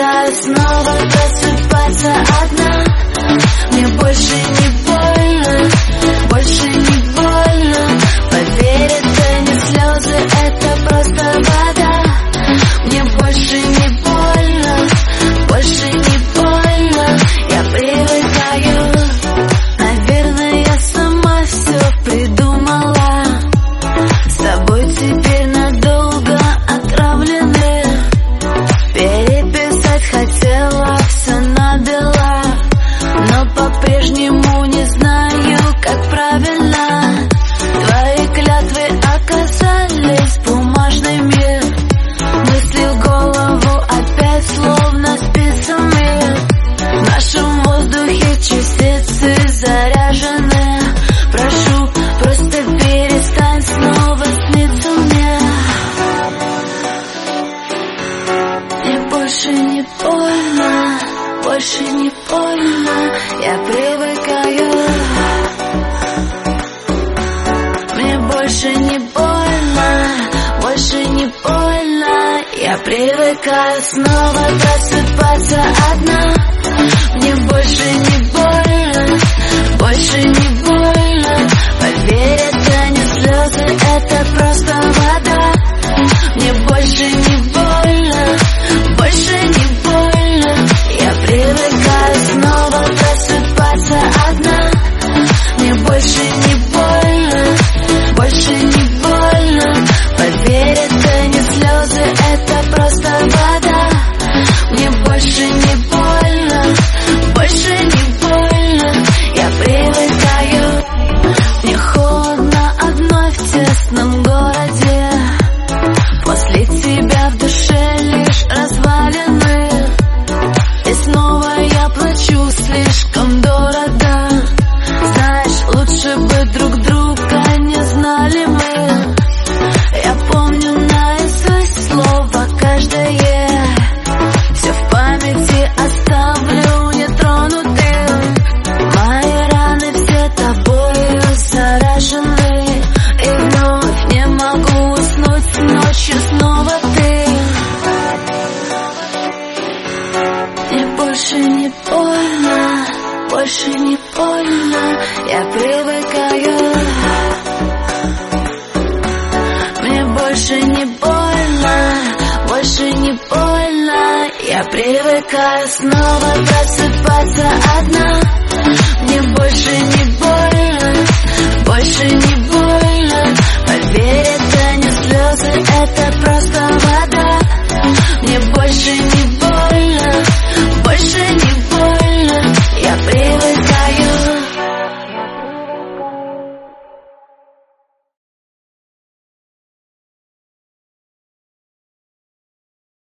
Привыкаю снова просыпаться одна. Мне больше больше не больно, я привыкаю. Мне больше не больно, больше не больно, я привыкаю снова просыпаться одна. Мне больше не больно, больше не больно. слезы это просто вода. Мне больше не больно, я привыкаю. Мне больше не больно, больше не больно. Я привыкаю снова просыпаться одна. Мне больше не больно, больше не больно. Поверь, это не слезы, это просто